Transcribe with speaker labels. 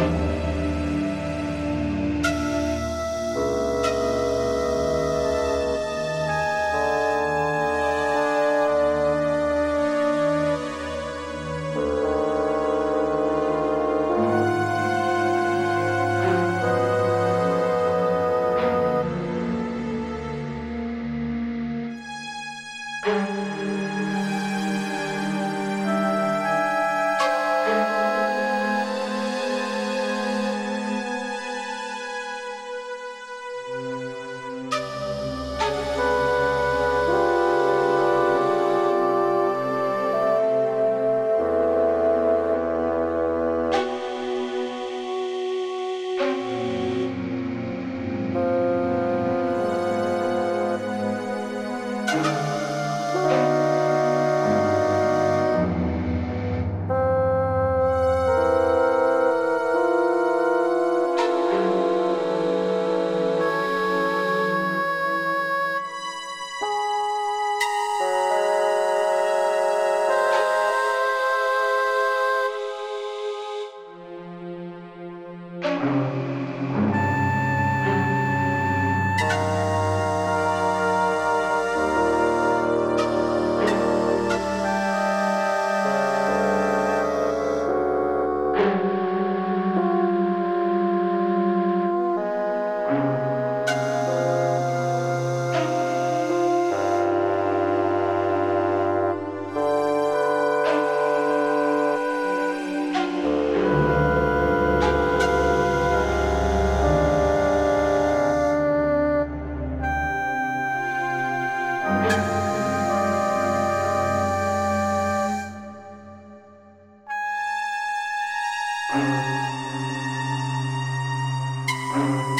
Speaker 1: Thank you. Thank you. Música hum.